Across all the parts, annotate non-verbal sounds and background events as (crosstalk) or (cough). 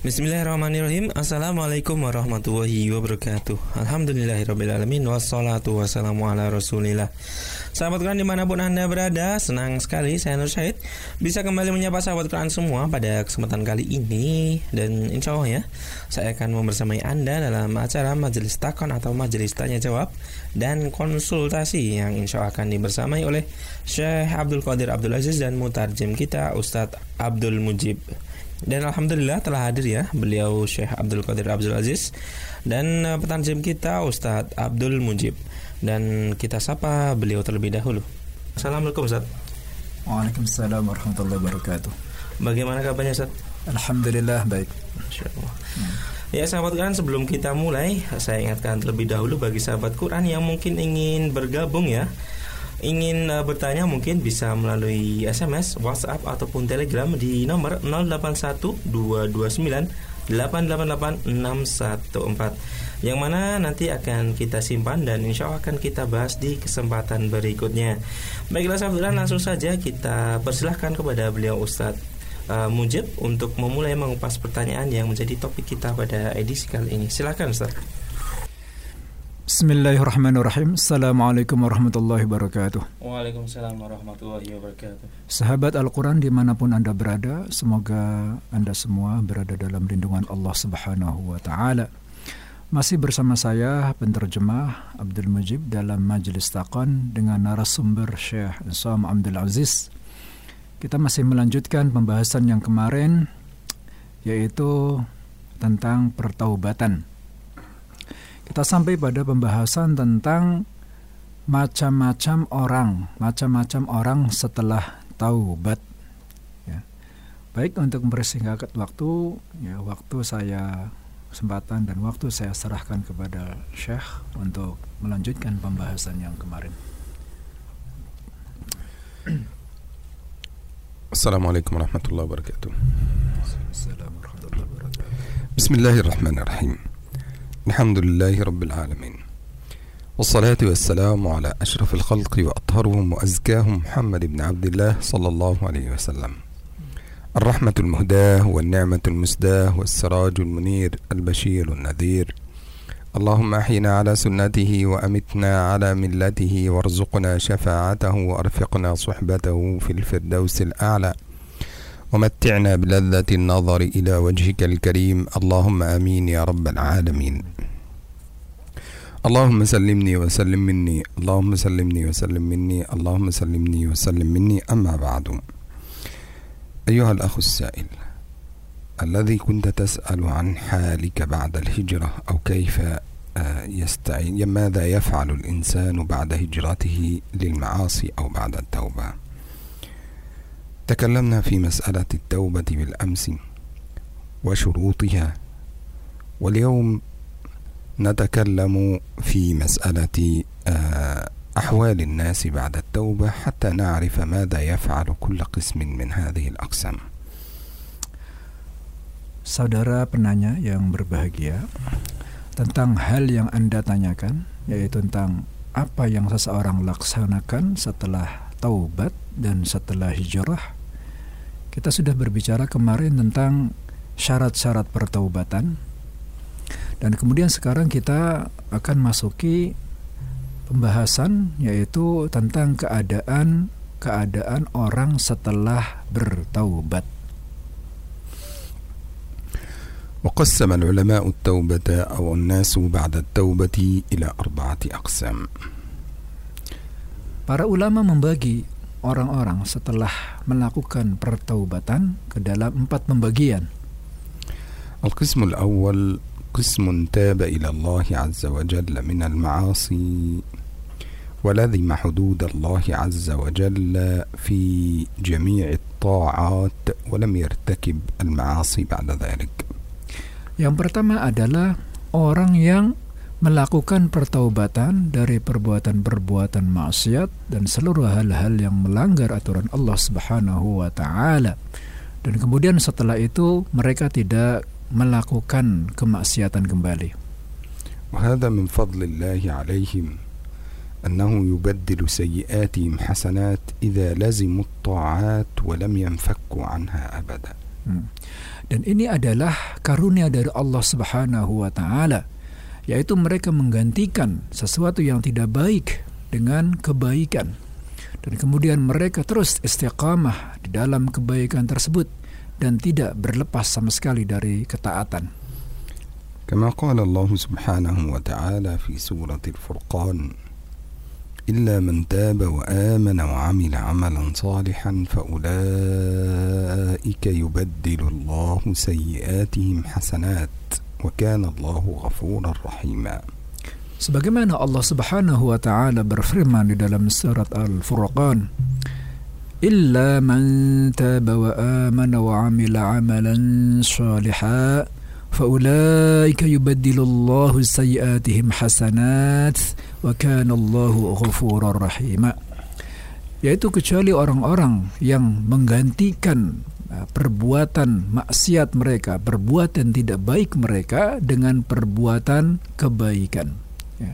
Bismillahirrahmanirrahim. Assalamualaikum warahmatullahi wabarakatuh. Alhamdulillahirrahmanirrahim Wassalatu wassalamu ala rasulillah. Sahabat Quran di mana pun Anda berada Senang sekali saya Nur Syahid Bisa kembali menyapa sahabat Quran semua Pada kesempatan kali ini. Dan insya Allah ya Saya akan membersamai Anda dalam acara Majelis Takon Atau Majelis Tanya Jawab Dan konsultasi Yang insya Allah akan dibersamai oleh Syekh Abdul Qadir Abdul Aziz Dan mutarjem kita Ustadz Abdul Mujib dan alhamdulillah telah hadir ya beliau Syekh Abdul Qadir Abdul Aziz dan uh, petanjim kita Ustadz Abdul Mujib. Dan kita sapa beliau terlebih dahulu. Assalamualaikum Ustaz. Waalaikumsalam warahmatullahi wabarakatuh. Bagaimana kabarnya Ustaz? Alhamdulillah baik. Hmm. Ya sahabat Quran sebelum kita mulai saya ingatkan terlebih dahulu bagi sahabat Quran yang mungkin ingin bergabung ya ingin uh, bertanya mungkin bisa melalui SMS, WhatsApp ataupun Telegram di nomor 081229888614 yang mana nanti akan kita simpan dan insya Allah akan kita bahas di kesempatan berikutnya. Baiklah sahabat langsung saja kita persilahkan kepada beliau Ustadz uh, Mujib untuk memulai mengupas pertanyaan yang menjadi topik kita pada edisi kali ini. Silakan Ustaz. Bismillahirrahmanirrahim. Assalamualaikum warahmatullahi wabarakatuh. Waalaikumsalam warahmatullahi wabarakatuh. Sahabat Al-Quran di mana pun Anda berada Semoga Anda semua berada dalam lindungan Allah subhanahu wa ta'ala. Masih bersama saya penerjemah Abdul Mujib dalam Majelis Taqan Dengan narasumber Syekh Insam Abdul Aziz. Kita masih melanjutkan pembahasan yang kemarin Yaitu tentang pertaubatan kita sampai pada pembahasan tentang macam-macam orang, macam-macam orang setelah taubat. Ya. Baik untuk mempersingkat waktu, ya waktu saya kesempatan dan waktu saya serahkan kepada Syekh untuk melanjutkan pembahasan yang kemarin. Assalamualaikum warahmatullahi wabarakatuh. Assalamualaikum warahmatullahi wabarakatuh. Bismillahirrahmanirrahim. الحمد لله رب العالمين. والصلاة والسلام على أشرف الخلق وأطهرهم وأزكاهم محمد بن عبد الله صلى الله عليه وسلم. الرحمة المهداة والنعمة المسداة والسراج المنير البشير النذير. اللهم أحينا على سنته وأمتنا على ملته وارزقنا شفاعته وأرفقنا صحبته في الفردوس الأعلى. ومتعنا بلذة النظر إلى وجهك الكريم. اللهم آمين يا رب العالمين. اللهم سلمني وسلم مني. اللهم سلمني وسلم مني. اللهم سلمني وسلم مني. أما بعد. أيها الأخ السائل الذي كنت تسأل عن حالك بعد الهجرة أو كيف آه، يستعين ماذا يفعل الإنسان بعد هجرته للمعاصي أو بعد التوبة؟ تكلمنا في مسألة التوبة بالأمس وشروطها واليوم نتكلم في مسألة آه، أحوال الناس بعد التوبة حتى نعرف ماذا يفعل كل قسم من هذه الأقسام. Saudara penanya yang berbahagia, tentang hal yang Anda tanyakan, yaitu tentang apa yang seseorang laksanakan setelah taubat dan setelah hijrah kita sudah berbicara kemarin tentang syarat-syarat pertaubatan dan kemudian sekarang kita akan masuki pembahasan yaitu tentang keadaan keadaan orang setelah bertaubat. وقسم العلماء التوبة أو الناس بعد التوبة إلى أربعة أقسام. Para ulama membagi orang-orang setelah melakukan pertaubatan ke dalam empat pembagian. القسم الأول قسم تاب إلى الله عز وجل من المعاصي ولزم حدود الله عز وجل في جميع الطاعات ولم يرتكب المعاصي بعد ذلك. Yang pertama adalah orang yang melakukan pertaubatan dari perbuatan-perbuatan maksiat dan seluruh hal-hal yang melanggar aturan Allah Subhanahu wa taala. Dan kemudian setelah itu mereka tidak melakukan kemaksiatan kembali. وهذا من فضل الله عليهم أنه يبدل سيئاتهم حسنات إذا لزموا الطاعات ولم ينفكوا عنها أبدا. Hmm. Dan ini adalah karunia dari Allah Subhanahu wa taala yaitu mereka menggantikan sesuatu yang tidak baik dengan kebaikan dan kemudian mereka terus istiqamah di dalam kebaikan tersebut dan tidak berlepas sama sekali dari ketaatan. كما قال الله سبحانه وتعالى في سورة الفرقان إلا من تاب وآمن وعمل عملا صالحا فأولئك يبدل الله سيئاتهم حسنات وكان الله غفورا رحيما Sebagaimana Allah Subhanahu wa taala berfirman di dalam surat Al-Furqan, "Illa man taba wa amana wa amila amalan shalihan فأولئك يبدل الله سيئاتهم حسنات وكان الله غفورا رحيما yaitu kecuali orang-orang yang menggantikan uh, perbuatan maksiat mereka, perbuatan tidak baik mereka dengan perbuatan kebaikan. Ya.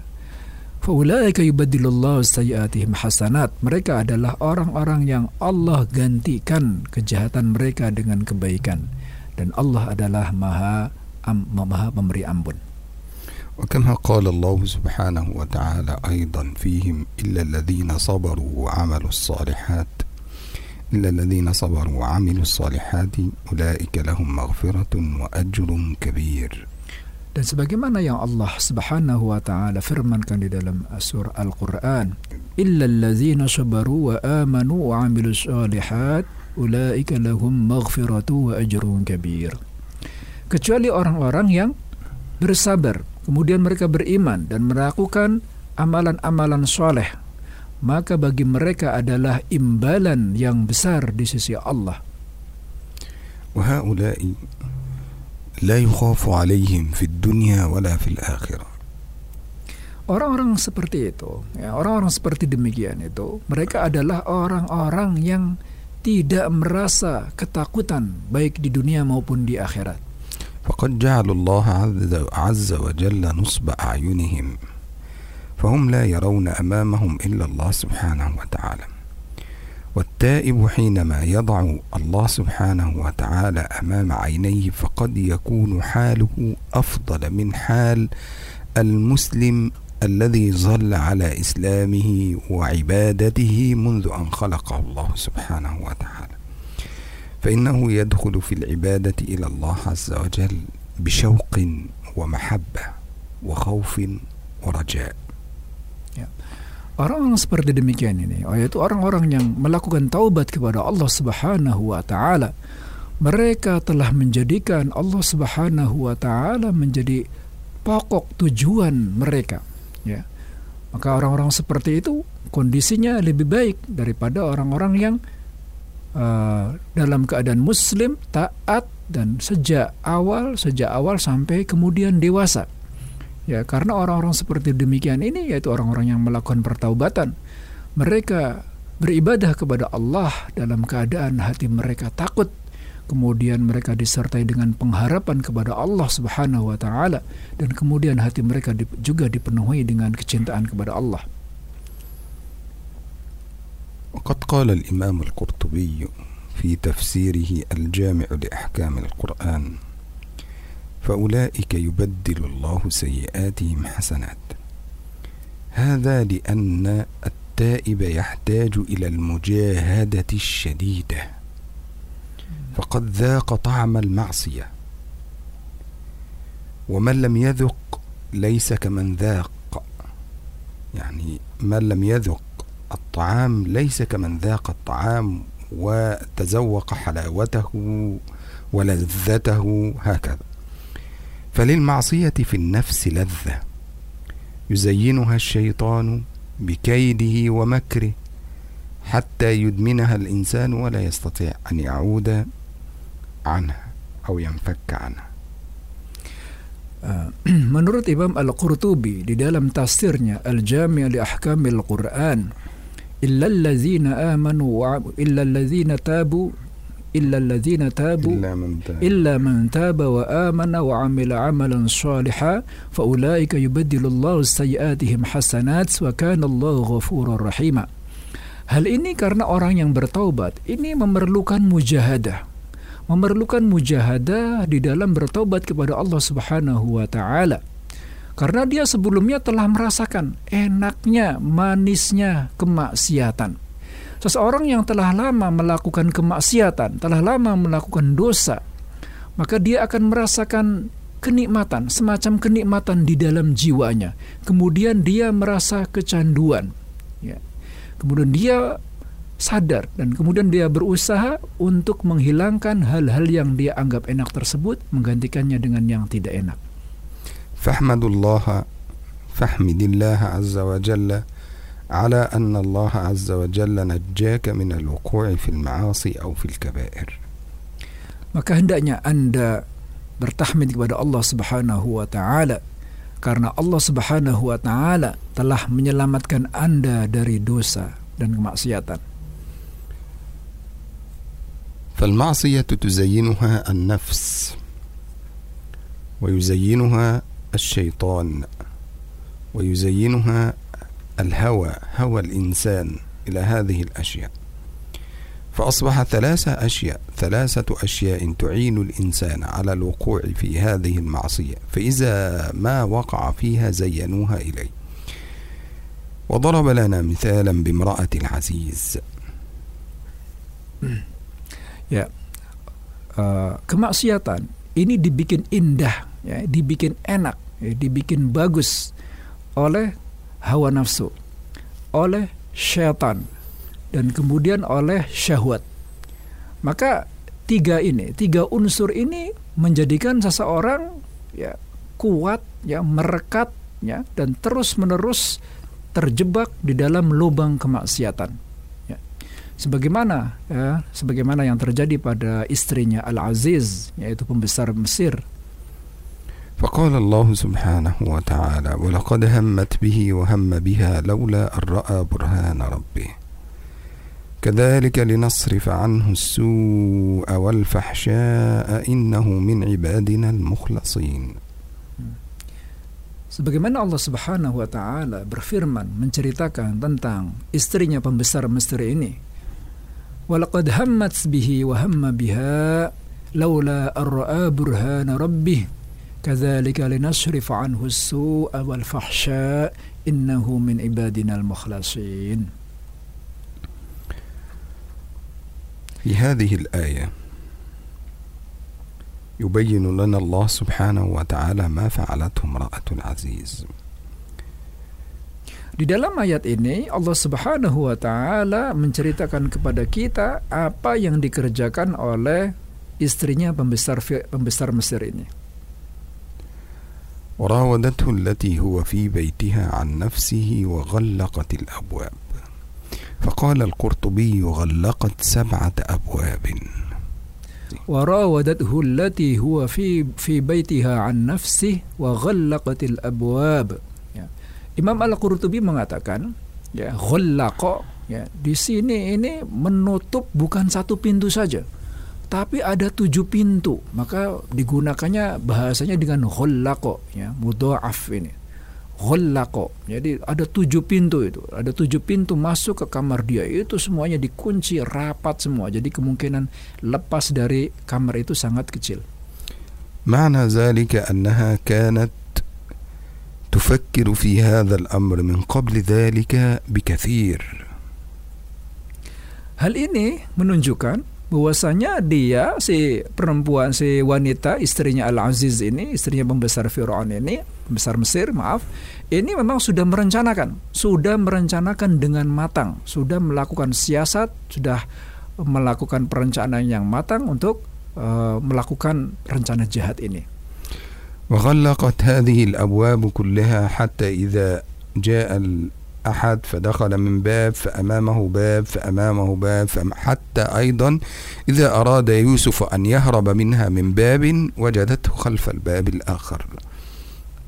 Faulaika yubaddilullahu sayyiatihim hasanat. Mereka adalah orang-orang yang Allah gantikan kejahatan mereka dengan kebaikan dan Allah adalah Maha maha memberi ampun. وكما قال الله سبحانه وتعالى أيضا فيهم إلا الذين صبروا وعملوا الصالحات إلا الذين صبروا وعملوا الصالحات أولئك لهم مغفرة وأجر كبير Dan sebagaimana yang Allah Subhanahu wa taala firmankan di dalam surah Al-Qur'an, "Illal ladzina sabaru wa amanu wa 'amilus shalihat ulaika lahum maghfiratu wa ajrun kabir." kecuali orang-orang yang bersabar, kemudian mereka beriman dan melakukan amalan-amalan soleh, maka bagi mereka adalah imbalan yang besar di sisi Allah. وهؤلاء لا يخاف عليهم في الدنيا ولا في الآخرة. Orang-orang seperti itu, ya, orang-orang seperti demikian itu, mereka adalah orang-orang yang tidak merasa ketakutan baik di dunia maupun di akhirat. فقد جعلوا الله عز وجل نصب أعينهم فهم لا يرون أمامهم إلا الله سبحانه وتعالى. والتائب حينما يضع الله سبحانه وتعالى أمام عينيه فقد يكون حاله أفضل من حال المسلم الذي ظل على إسلامه وعبادته منذ أن خلقه الله سبحانه وتعالى. فإنه يدخل في العبادة إلى الله عز وجل بشوق ومحبة وخوف ورجاء. Orang-orang seperti demikian ini, yaitu orang-orang yang melakukan taubat kepada Allah Subhanahu wa taala. Mereka telah menjadikan Allah Subhanahu wa taala menjadi pokok tujuan mereka, ya. Maka orang-orang seperti itu kondisinya lebih baik daripada orang-orang yang uh, dalam keadaan muslim taat dan sejak awal sejak awal sampai kemudian dewasa ya karena orang-orang seperti demikian ini yaitu orang-orang yang melakukan pertaubatan mereka beribadah kepada Allah dalam keadaan hati mereka takut kemudian mereka disertai dengan pengharapan kepada Allah Subhanahu wa taala dan kemudian hati mereka juga dipenuhi dengan kecintaan kepada Allah وقد قال الإمام القرطبي في تفسيره الجامع لأحكام القرآن فأولئك يبدل الله سيئاتهم حسنات. هذا لأن التائب يحتاج إلى المجاهدة الشديدة. فقد ذاق طعم المعصية. ومن لم يذق ليس كمن ذاق. يعني من لم يذق الطعام ليس كمن ذاق الطعام وتذوق حلاوته ولذته هكذا. فللمعصية في النفس لذة. يزينها الشيطان بكيده ومكره حتى يدمنها الإنسان ولا يستطيع أن يعود عنها أو ينفك عنها. (clears throat) Menurut Imam Al-Qurtubi di dalam tafsirnya Al-Jami' li Ahkamil Quran إلا الذين آمنوا إلا الذين تابوا إلا الذين تابوا إلا من تاب, إلا من تاب وآمن وعمل عملا صالحا فأولئك يبدل الله سيئاتهم حسنات وكان الله غفورا رحيما Hal ini karena orang yang bertaubat ini memerlukan mujahadah, memerlukan mujahadah di dalam bertobat kepada Allah Subhanahu wa taala. Karena dia sebelumnya telah merasakan enaknya, manisnya kemaksiatan. Seseorang yang telah lama melakukan kemaksiatan, telah lama melakukan dosa, maka dia akan merasakan kenikmatan, semacam kenikmatan di dalam jiwanya. Kemudian dia merasa kecanduan. Ya. Kemudian dia sadar dan kemudian dia berusaha untuk menghilangkan hal-hal yang dia anggap enak tersebut menggantikannya dengan yang tidak enak. Fahmadullah fahmidillah azza wa jalla على أن الله عز وجل نجاك من الوقوع في المعاصي أو في الكبائر maka hendaknya Anda bertahmid kepada Allah Subhanahu wa taala karena Allah Subhanahu wa taala telah menyelamatkan Anda dari dosa dan kemaksiatan. فالمعصية تزينها النفس ويزينها الشيطان ويزينها الهوى هوى الإنسان إلى هذه الأشياء. فأصبح ثلاثة أشياء ثلاثة أشياء تعين الإنسان على الوقوع في هذه المعصية. فإذا ما وقع فيها زينوها إليه. وضرب لنا مثالا بامرأة العزيز. ya uh, kemaksiatan. Ini dibikin indah ya. Dibikin enak ya, dibikin bagus oleh hawa nafsu, oleh syaitan, dan kemudian oleh syahwat. Maka tiga ini, tiga unsur ini menjadikan seseorang ya kuat, ya merekat, ya dan terus menerus terjebak di dalam lubang kemaksiatan. Ya. Sebagaimana ya, sebagaimana yang terjadi pada istrinya Al Aziz, yaitu pembesar Mesir فقال الله سبحانه وتعالى ولقد همت به وهم بها لولا أن رأى برهان ربه كذلك لنصرف عنه السوء والفحشاء إنه من عبادنا المخلصين Sebagaimana Allah Subhanahu wa taala berfirman menceritakan tentang istrinya pembesar Mesir ini. Walaqad hammat bihi wa hamma biha laula ar-ra'a burhana rabbih كذلك لنصرف عنه السوء والفحشاء إنه من عبادنا المخلصين في هذه الآية يبين لنا الله سبحانه وتعالى ما فعلته امرأة العزيز Di dalam ayat ini Allah Subhanahu wa taala menceritakan kepada kita apa yang dikerjakan oleh istrinya pembesar pembesar Mesir ini. وراودته التي هو في بيتها عن نفسه وغلقت الأبواب. فقال القرطبي غلقت سبعة أبواب. وراودته التي هو في في بيتها عن نفسه وغلقت الأبواب. Imam Al-Qurtubi mengatakan ya ghallaqa ya di sini ini menutup bukan satu pintu saja. tapi ada tujuh pintu maka digunakannya bahasanya dengan ghullaqo ya mudha'af ini ghullaqo jadi ada tujuh pintu itu ada tujuh pintu masuk ke kamar dia itu semuanya dikunci rapat semua jadi kemungkinan lepas dari kamar itu sangat kecil معنى ذلك أنها كانت تفكر في هذا الأمر من قبل ذلك بكثير Hal ini menunjukkan bahwasanya dia si perempuan si wanita istrinya Al Aziz ini istrinya pembesar Firaun ini pembesar Mesir maaf ini memang sudah merencanakan sudah merencanakan dengan matang sudah melakukan siasat sudah melakukan perencanaan yang matang untuk uh, melakukan rencana jahat ini وغلقت هذه الأبواب كلها حتى إذا جاء أحد فدخل من باب فأمامه باب فأمامه باب حتى أيضا إذا أراد يوسف أن يهرب منها من باب وجدته خلف الباب الآخر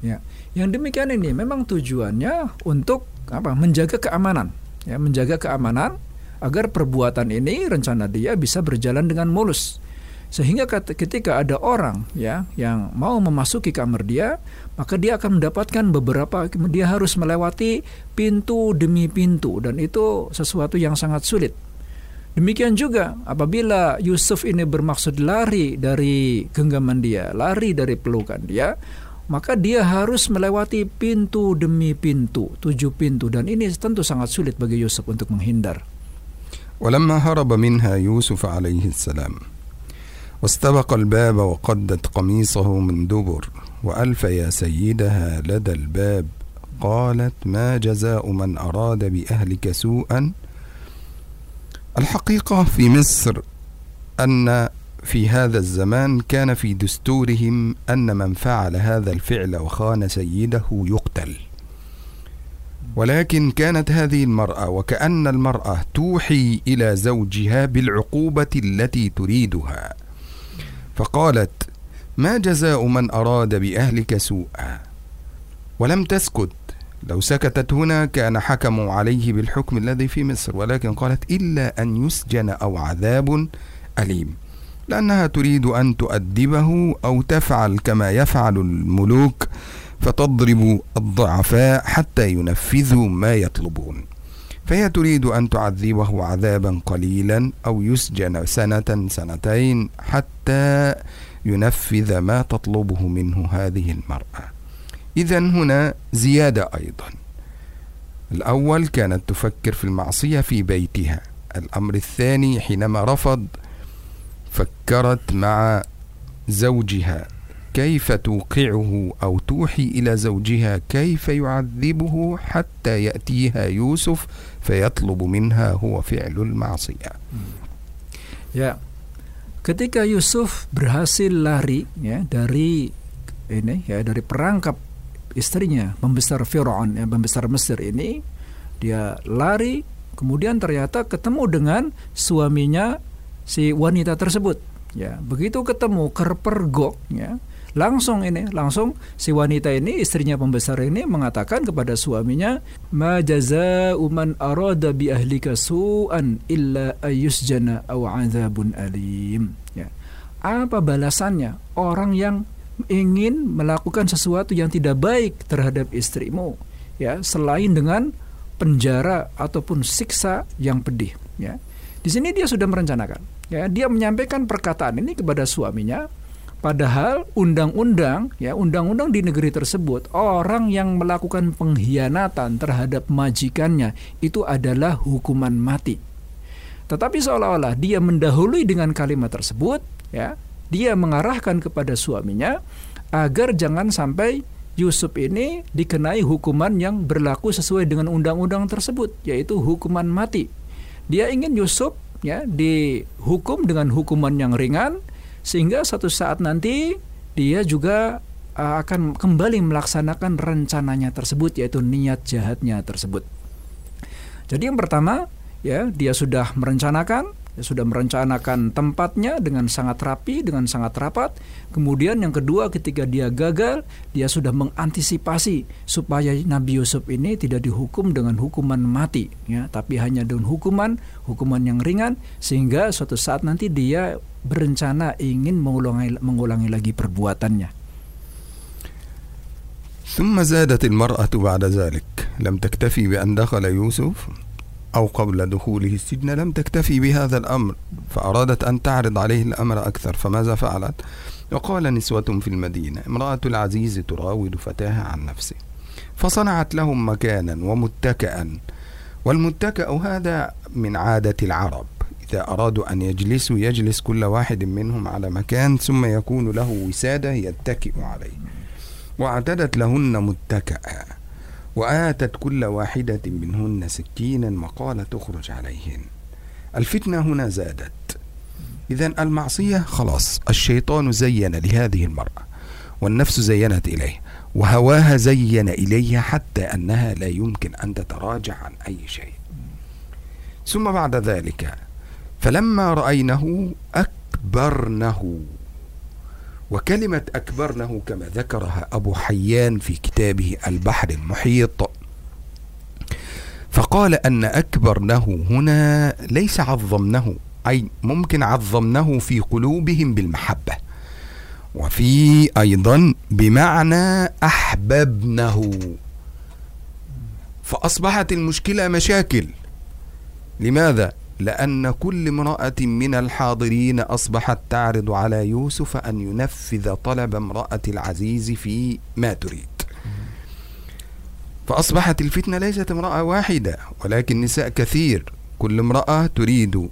Ya, yang demikian ini memang tujuannya untuk apa? Menjaga keamanan, ya, menjaga keamanan agar perbuatan ini rencana dia bisa berjalan dengan mulus. Sehingga ketika ada orang ya yang mau memasuki kamar dia, maka dia akan mendapatkan beberapa dia harus melewati pintu demi pintu dan itu sesuatu yang sangat sulit. Demikian juga apabila Yusuf ini bermaksud lari dari genggaman dia, lari dari pelukan dia, maka dia harus melewati pintu demi pintu, tujuh pintu dan ini tentu sangat sulit bagi Yusuf untuk menghindar. ولما هرب منها يوسف عليه السلام واستبق الباب وقدت قميصه من دبر وألف يا سيدها لدى الباب. قالت ما جزاء من أراد بأهلك سوءا؟ الحقيقة في مصر أن في هذا الزمان كان في دستورهم أن من فعل هذا الفعل وخان سيده يقتل. ولكن كانت هذه المرأة وكأن المرأة توحي إلى زوجها بالعقوبة التي تريدها. فقالت ما جزاء من أراد بأهلك سوءا؟ ولم تسكت لو سكتت هنا كان حكموا عليه بالحكم الذي في مصر ولكن قالت إلا أن يسجن أو عذاب أليم لأنها تريد أن تؤدبه أو تفعل كما يفعل الملوك فتضرب الضعفاء حتى ينفذوا ما يطلبون. فهي تريد أن تعذبه عذابا قليلا أو يسجن سنة سنتين حتى ينفذ ما تطلبه منه هذه المرأة. إذا هنا زيادة أيضا. الأول كانت تفكر في المعصية في بيتها. الأمر الثاني حينما رفض فكرت مع زوجها. كيف توقعه أو توحي إلى زوجها كيف يعذبه حتى يأتيها يوسف فيطلب منها هو فعل المعصية Ya, ketika Yusuf berhasil lari ya dari ini ya dari perangkap istrinya pembesar Firaun ya pembesar Mesir ini dia lari kemudian ternyata ketemu dengan suaminya si wanita tersebut ya begitu ketemu kerpergok ya langsung ini langsung si wanita ini istrinya pembesar ini mengatakan kepada suaminya ma jazaa'u man arada bi ahlika su'an illa ayusjana aw adzabun alim. Ya. Apa balasannya? Orang yang ingin melakukan sesuatu yang tidak baik terhadap istrimu ya selain dengan penjara ataupun siksa yang pedih ya. Di sini dia sudah merencanakan ya. Dia menyampaikan perkataan ini kepada suaminya padahal undang-undang ya undang-undang di negeri tersebut orang yang melakukan pengkhianatan terhadap majikannya itu adalah hukuman mati tetapi seolah-olah dia mendahului dengan kalimat tersebut ya dia mengarahkan kepada suaminya agar jangan sampai Yusuf ini dikenai hukuman yang berlaku sesuai dengan undang-undang tersebut yaitu hukuman mati. Dia ingin Yusuf ya dihukum dengan hukuman yang ringan sehingga satu saat nanti dia juga uh, akan kembali melaksanakan rencananya tersebut yaitu niat jahatnya tersebut. Jadi yang pertama ya dia sudah merencanakan ya, sudah merencanakan tempatnya dengan sangat rapi, dengan sangat rapat. Kemudian yang kedua ketika dia gagal, dia sudah mengantisipasi supaya Nabi Yusuf ini tidak dihukum dengan hukuman mati, ya, tapi hanya dengan hukuman hukuman yang ringan sehingga suatu saat nanti dia berencana ingin mengulangi mengulangi lagi perbuatannya. ثم زادت المرأة بعد ذلك لم تكتفي بأن دخل يوسف أو قبل دخوله السجن لم تكتفي بهذا الأمر فأرادت أن تعرض عليه الأمر أكثر فماذا فعلت؟ وقال نسوة في المدينة امرأة العزيز تراود فتاها عن نفسه فصنعت لهم مكانا ومتكئا والمتكأ هذا من عادة العرب إذا أرادوا أن يجلسوا يجلس كل واحد منهم على مكان ثم يكون له وسادة يتكئ عليه. واعتدت لهن متكأ وآتت كل واحدة منهن سكينا وقال تخرج عليهن. الفتنة هنا زادت. إذا المعصية خلاص الشيطان زين لهذه المرأة والنفس زينت إليه وهواها زين إليها حتى أنها لا يمكن أن تتراجع عن أي شيء. ثم بعد ذلك فلما رأينه أكبرنه وكلمة أكبرنه كما ذكرها أبو حيان في كتابه البحر المحيط فقال أن أكبرنه هنا ليس عظمنه أي ممكن عظمنه في قلوبهم بالمحبة وفي أيضا بمعنى أحببنه فأصبحت المشكلة مشاكل لماذا؟ لأن كل امرأة من الحاضرين أصبحت تعرض على يوسف أن ينفذ طلب امرأة العزيز في ما تريد. فأصبحت الفتنة ليست امرأة واحدة ولكن نساء كثير. كل امرأة تريد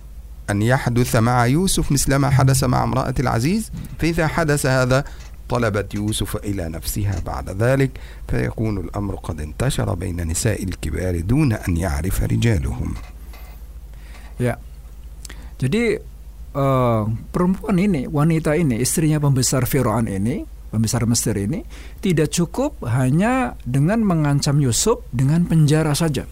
أن يحدث مع يوسف مثل ما حدث مع امرأة العزيز فإذا حدث هذا طلبت يوسف إلى نفسها بعد ذلك فيكون الأمر قد انتشر بين نساء الكبار دون أن يعرف رجالهم. Ya. Jadi uh, perempuan ini, wanita ini, istrinya pembesar Firaun ini, pembesar Mesir ini, tidak cukup hanya dengan mengancam Yusuf dengan penjara saja.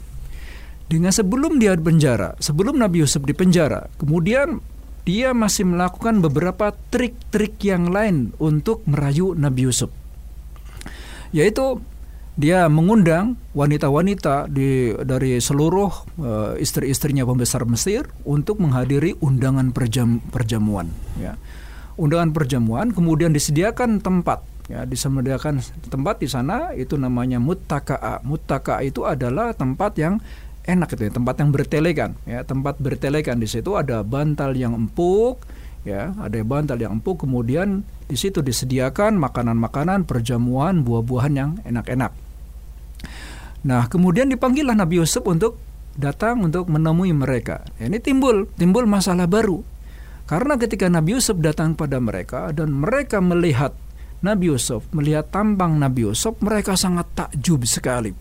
Dengan sebelum dia di penjara, sebelum Nabi Yusuf di penjara, kemudian dia masih melakukan beberapa trik-trik yang lain untuk merayu Nabi Yusuf. Yaitu dia mengundang wanita-wanita di dari seluruh uh, istri-istrinya pembesar Mesir untuk menghadiri undangan perjam, perjamuan ya. Undangan perjamuan kemudian disediakan tempat ya disediakan tempat di sana itu namanya muttaka'a. Muttaka'a itu adalah tempat yang enak itu tempat yang bertelekan ya, tempat bertelekan di situ ada bantal yang empuk ya, ada bantal yang empuk kemudian di situ disediakan makanan-makanan perjamuan buah-buahan yang enak-enak. Nah, kemudian dipanggillah Nabi Yusuf untuk datang untuk menemui mereka. Ini timbul, timbul masalah baru. Karena ketika Nabi Yusuf datang pada mereka dan mereka melihat Nabi Yusuf, melihat tampang Nabi Yusuf, mereka sangat takjub sekali.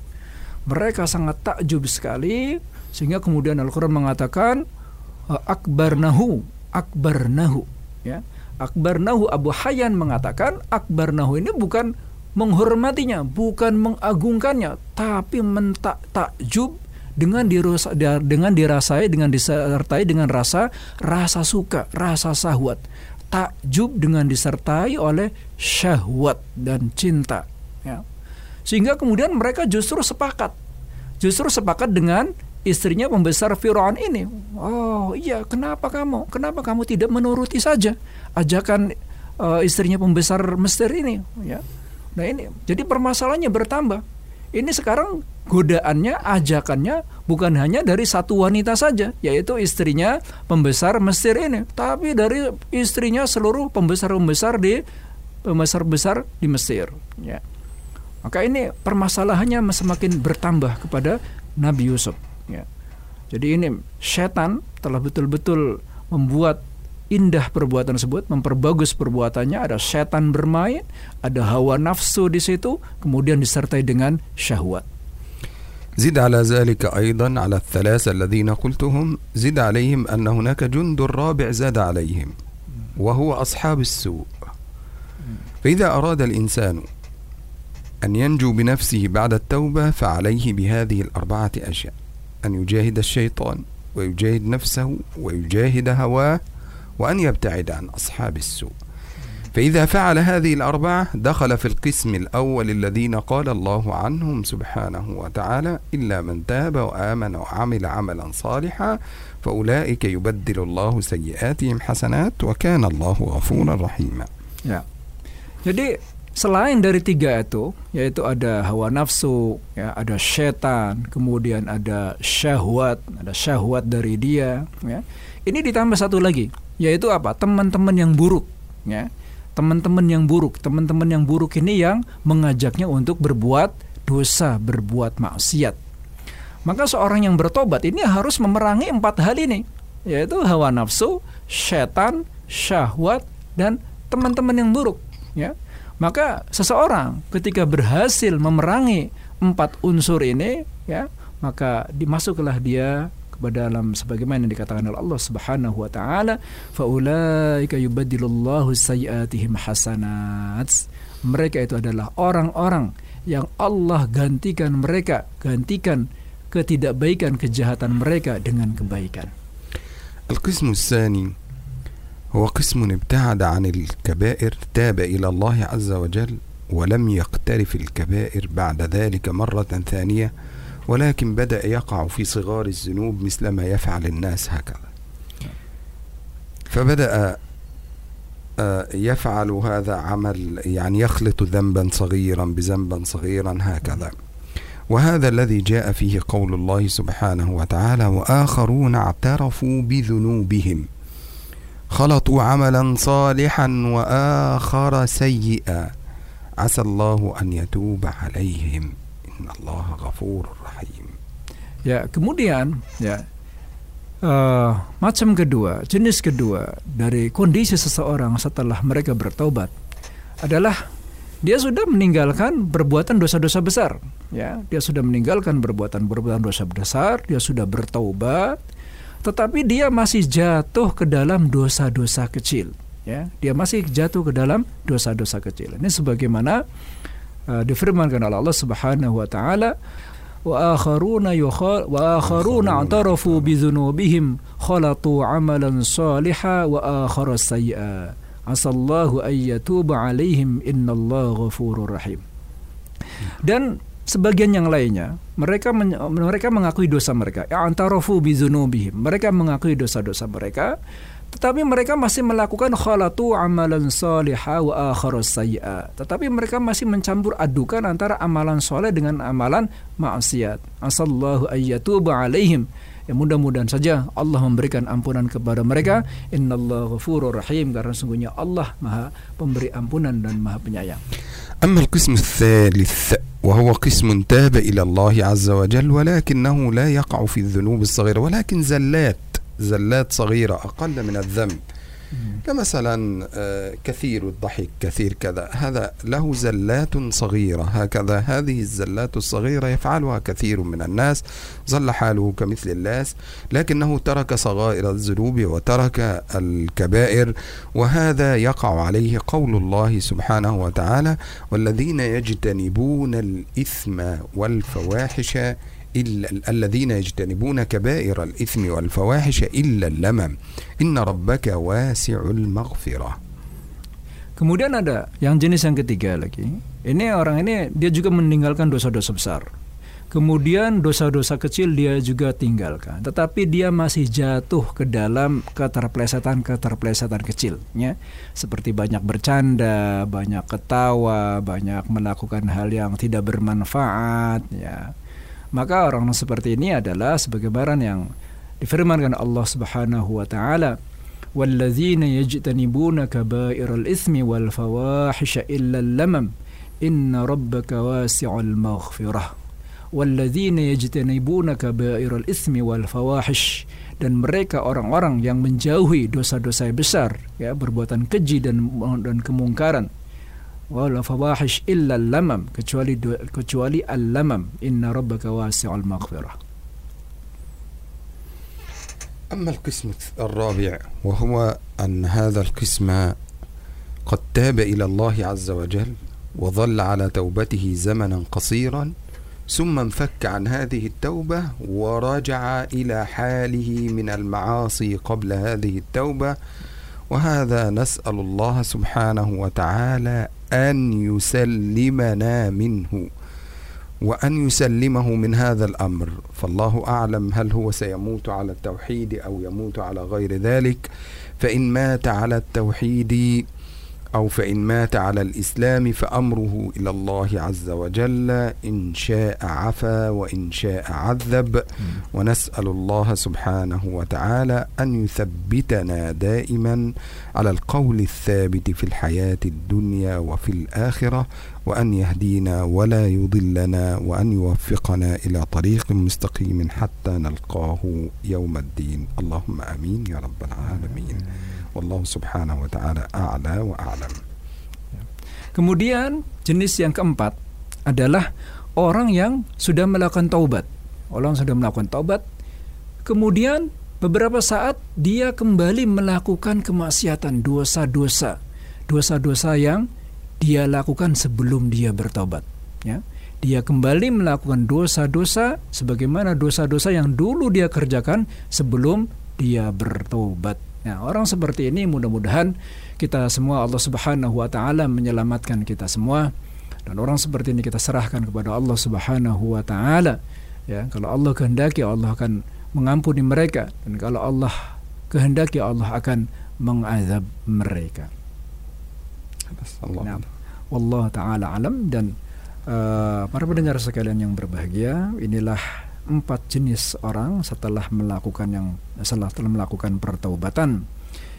Mereka sangat takjub sekali sehingga kemudian Al-Qur'an mengatakan akbar nahu, akbar nahu, ya. Akbar nahu Abu Hayyan mengatakan akbar nahu ini bukan menghormatinya, bukan mengagungkannya, tapi mentak takjub dengan dirasa, dengan dirasai dengan disertai dengan rasa rasa suka, rasa sahwat. Takjub dengan disertai oleh syahwat dan cinta, ya. Sehingga kemudian mereka justru sepakat. Justru sepakat dengan istrinya pembesar Firaun ini. Oh, iya, kenapa kamu? Kenapa kamu tidak menuruti saja ajakan uh, istrinya pembesar Mesir ini, ya? Nah ini, jadi permasalahannya bertambah. Ini sekarang godaannya, ajakannya bukan hanya dari satu wanita saja, yaitu istrinya pembesar Mesir ini, tapi dari istrinya seluruh pembesar-pembesar di pembesar-besar di Mesir. Ya. Maka ini permasalahannya semakin bertambah kepada Nabi Yusuf. Ya. Jadi ini setan telah betul-betul membuat indah perbuatan tersebut, memperbagus perbuatannya, ada setan bermain, ada hawa nafsu di situ, kemudian disertai dengan syahwat. زد على ذلك أيضا على الثلاثة الذين قلتهم زد عليهم أن هناك جند رابع زاد عليهم وهو أصحاب السوء فإذا أراد الإنسان أن ينجو بنفسه بعد التوبة فعليه بهذه الأربعة أشياء أن يجاهد الشيطان ويجاهد نفسه ويجاهد هواه وأن يبتعد عن أصحاب السوء فإذا فعل هذه الأربعة دخل في القسم الأول الذين قال الله عنهم سبحانه وتعالى إلا من تاب وآمن وعمل عملا صالحا فأولئك يبدل الله سيئاتهم حسنات وكان الله غفورا رحيما Ya. Jadi selain dari tiga itu, yaitu ada hawa nafsu, ya, ada setan, kemudian ada syahwat, ada syahwat dari dia, ya. Ini ditambah satu lagi, yaitu apa? Teman-teman yang buruk, ya. Teman-teman yang buruk, teman-teman yang buruk ini yang mengajaknya untuk berbuat dosa, berbuat maksiat. Maka seorang yang bertobat ini harus memerangi empat hal ini, yaitu hawa nafsu, setan, syahwat, dan teman-teman yang buruk, ya. Maka seseorang ketika berhasil memerangi empat unsur ini, ya, maka dimasuklah dia kepada dalam sebagaimana yang dikatakan oleh Allah Subhanahu wa taala, faulaika yubaddilullahu sayyiatihim hasanat. Mereka itu adalah orang-orang yang Allah gantikan mereka, gantikan ketidakbaikan kejahatan mereka dengan kebaikan. القسم الثاني هو قسم ابتعد عن الكبائر تاب إلى الله عز وجل ولم يقترف الكبائر بعد ذلك مرة ثانية ولكن بدأ يقع في صغار الذنوب مثل ما يفعل الناس هكذا. فبدأ آه، يفعل هذا عمل يعني يخلط ذنبا صغيرا بذنبا صغيرا هكذا. وهذا الذي جاء فيه قول الله سبحانه وتعالى وآخرون اعترفوا بذنوبهم خلطوا عملا صالحا وآخر سيئا. عسى الله أن يتوب عليهم. Allah ghafur rahim. Ya, kemudian ya uh, macam kedua, jenis kedua dari kondisi seseorang setelah mereka bertobat adalah dia sudah meninggalkan perbuatan dosa-dosa besar, ya. Dia sudah meninggalkan perbuatan-perbuatan dosa besar, dia sudah bertobat, tetapi dia masih jatuh ke dalam dosa-dosa kecil, ya. Dia masih jatuh ke dalam dosa-dosa kecil. Ini sebagaimana difirmankan oleh Allah Subhanahu wa taala wa akharuna wa akharuna i'tarafu bi dzunubihim khalatu amalan salihan wa akhara sayyi'a asallahu ayyatuba alaihim innallaha ghafurur rahim. Dan sebagian yang lainnya mereka men mereka mengakui dosa mereka. Antarafu bizunubihim. Mereka mengakui dosa-dosa mereka tetapi mereka masih melakukan khalatu amalan salihah wa akharas sayyi'a. Tetapi mereka masih mencampur adukan antara amalan soleh dengan amalan maksiat. Asallahu ayyatuba alaihim Ya mudah-mudahan saja Allah memberikan ampunan kepada mereka. Innallaha ghafurur rahim karena sungguhnya Allah Maha pemberi ampunan dan Maha penyayang. أما القسم الثالث وهو قسم تاب إلى الله عز وجل ولكنه لا يقع في الذنوب الصغيرة ولكن زلات زلات صغيرة أقل من الذنب. كمثلا آه، كثير الضحك كثير كذا. هذا له زلات صغيرة. هكذا هذه الزلات الصغيرة يفعلها كثير من الناس. ظل حاله كمثل اللاس لكنه ترك صغائر الذنوب وترك الكبائر وهذا يقع عليه قول الله سبحانه وتعالى والذين يجتنبون الإثم والفواحش إلا الذين يجتنبون كبائر الإثم والفواحش إلا اللمم إن ربك واسع المغفرة Kemudian ada yang jenis yang ketiga lagi. Ini orang ini dia juga meninggalkan dosa-dosa besar. Kemudian dosa-dosa kecil dia juga tinggalkan, tetapi dia masih jatuh ke dalam keterplesetan-keterplesetan kecilnya, seperti banyak bercanda, banyak ketawa, banyak melakukan hal yang tidak bermanfaat, ya maka orang seperti ini adalah sebagai barang yang difirmankan Allah Subhanahu wa taala walladzina yajtanibuna kaba'iral ismi wal fawahisha illa lamam inna rabbaka wasi'ul maghfirah. Walladzina yajtanibuna kaba'iral ismi wal fawahish dan mereka orang-orang yang menjauhi dosa-dosa besar ya perbuatan keji dan dan kemungkaran wala fawahish illa lamam kecuali kecuali al-lamam inna rabbaka wasi'ul maghfirah أما القسم الرابع وهو أن هذا القسم قد تاب إلى الله عز وجل وظل على توبته زمنا قصيرا ثم انفك عن هذه التوبة ورجع إلى حاله من المعاصي قبل هذه التوبة. وهذا نسأل الله سبحانه وتعالى أن يسلمنا منه وأن يسلمه من هذا الأمر. فالله أعلم هل هو سيموت على التوحيد أو يموت على غير ذلك. فإن مات على التوحيد أو فإن مات على الإسلام فأمره إلى الله عز وجل. إن شاء عفا وإن شاء عذب. ونسأل الله سبحانه وتعالى أن يثبتنا دائما على القول الثابت في الحياة الدنيا وفي الآخرة وأن يهدينا ولا يضلنا وأن يوفقنا إلى طريق مستقيم حتى نلقاه يوم الدين. اللهم آمين يا رب العالمين. Wallahu subhanahu wa ta'ala a'la wa a'lam. Kemudian jenis yang keempat adalah orang yang sudah melakukan taubat. Orang sudah melakukan taubat, kemudian beberapa saat dia kembali melakukan kemaksiatan, dosa-dosa, dosa-dosa yang dia lakukan sebelum dia bertobat. Ya, dia kembali melakukan dosa-dosa sebagaimana dosa-dosa yang dulu dia kerjakan sebelum dia bertobat. Nah, orang seperti ini mudah-mudahan kita semua Allah Subhanahu wa taala menyelamatkan kita semua dan orang seperti ini kita serahkan kepada Allah Subhanahu wa taala. Ya, kalau Allah kehendaki Allah akan mengampuni mereka dan kalau Allah kehendaki Allah akan mengazab mereka. Nah, wallah taala alam dan Uh, para pendengar sekalian yang berbahagia, inilah empat jenis orang setelah melakukan yang setelah melakukan pertaubatan.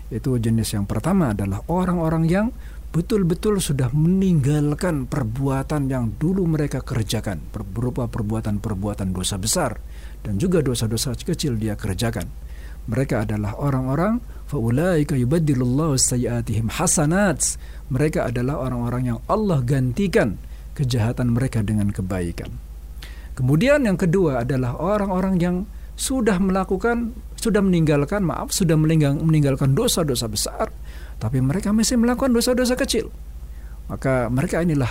Itu jenis yang pertama adalah orang-orang yang betul-betul sudah meninggalkan perbuatan yang dulu mereka kerjakan, berupa perbuatan-perbuatan dosa besar dan juga dosa-dosa kecil dia kerjakan. Mereka adalah orang-orang faulaika yubaddilullahu hasanat. Mereka adalah orang-orang yang Allah gantikan kejahatan mereka dengan kebaikan. Kemudian yang kedua adalah orang-orang yang sudah melakukan, sudah meninggalkan, maaf, sudah meninggalkan dosa-dosa besar, tapi mereka masih melakukan dosa-dosa kecil. Maka mereka inilah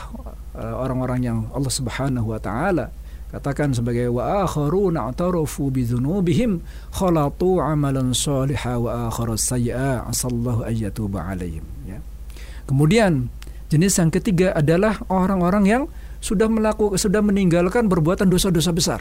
uh, orang-orang yang Allah Subhanahu wa taala katakan sebagai wa akharuna atarafu bi dzunubihim khalatu amalan salihah wa akharu sayyi'a asallahu ayyatuba alaihim ya. Kemudian Jenis yang ketiga adalah orang-orang yang sudah melakukan sudah meninggalkan perbuatan dosa-dosa besar.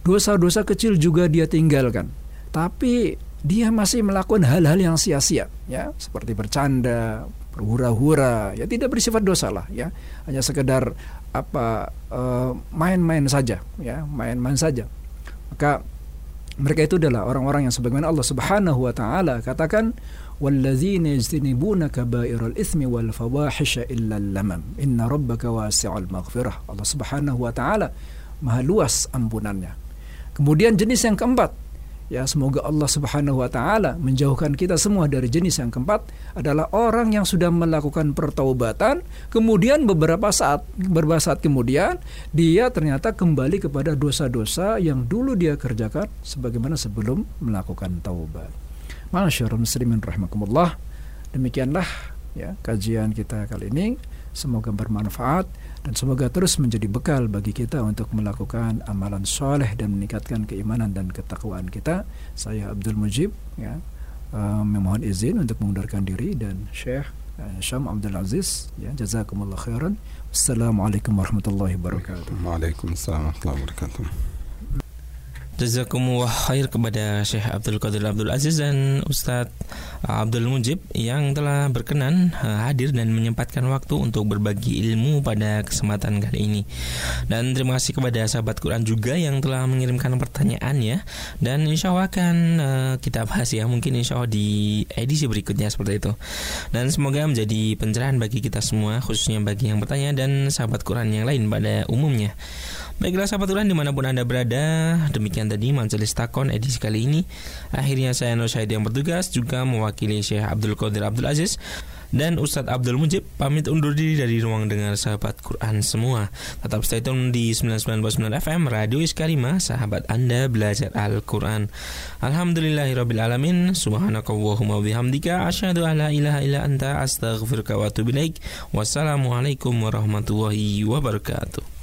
Dosa-dosa kecil juga dia tinggalkan. Tapi dia masih melakukan hal-hal yang sia-sia ya, seperti bercanda, berhura-hura, ya tidak bersifat dosa lah ya. Hanya sekedar apa eh, main-main uh, saja ya, main-main saja. Maka mereka itu adalah orang-orang yang sebagaimana Allah Subhanahu wa taala katakan wallazina yajtinibuna kaba'iral itsmi wal fawahisha illa lamam inna rabbaka wasi'ul maghfirah. Allah Subhanahu wa taala maha luas ampunannya. Kemudian jenis yang keempat Ya, semoga Allah Subhanahu wa taala menjauhkan kita semua dari jenis yang keempat adalah orang yang sudah melakukan pertaubatan, kemudian beberapa saat beberapa saat kemudian dia ternyata kembali kepada dosa-dosa yang dulu dia kerjakan sebagaimana sebelum melakukan taubat. Masyaallah muslimin rahimakumullah. Demikianlah ya kajian kita kali ini. Semoga bermanfaat dan semoga terus menjadi bekal bagi kita untuk melakukan amalan soleh dan meningkatkan keimanan dan ketakwaan kita. Saya Abdul Mujib ya uh, memohon izin untuk mengundurkan diri dan Syekh uh, Syam Abdul Aziz ya jazakumullah khairan. Assalamualaikum warahmatullahi wabarakatuh. Waalaikumsalam warahmatullahi wabarakatuh. Jazakumullah khair kepada Syekh Abdul Qadir Abdul Aziz dan Ustadz Abdul Mujib yang telah berkenan eh, hadir dan menyempatkan waktu untuk berbagi ilmu pada kesempatan kali ini. Dan terima kasih kepada sahabat Quran juga yang telah mengirimkan pertanyaan ya. Dan insya Allah akan uh, kita bahas ya mungkin insya Allah di edisi berikutnya seperti itu. Dan semoga menjadi pencerahan bagi kita semua khususnya bagi yang bertanya dan sahabat Quran yang lain pada umumnya. Baiklah sahabat Tuhan di mana pun Anda berada Demikian tadi Majelis Takon edisi kali ini Akhirnya saya Nur Syahid yang bertugas Juga mewakili Syekh Abdul Qadir Abdul Aziz dan Ustadz Abdul Mujib pamit undur diri dari ruang dengar sahabat Quran semua. Tetap stay tune di 99.9 FM Radio Iskarima, sahabat Anda belajar Al-Quran. Alhamdulillahirrabbilalamin, subhanakallahumma bihamdika, asyhadu an la ilaha illa anta, astaghfiruka wa atubu Wassalamualaikum warahmatullahi wabarakatuh.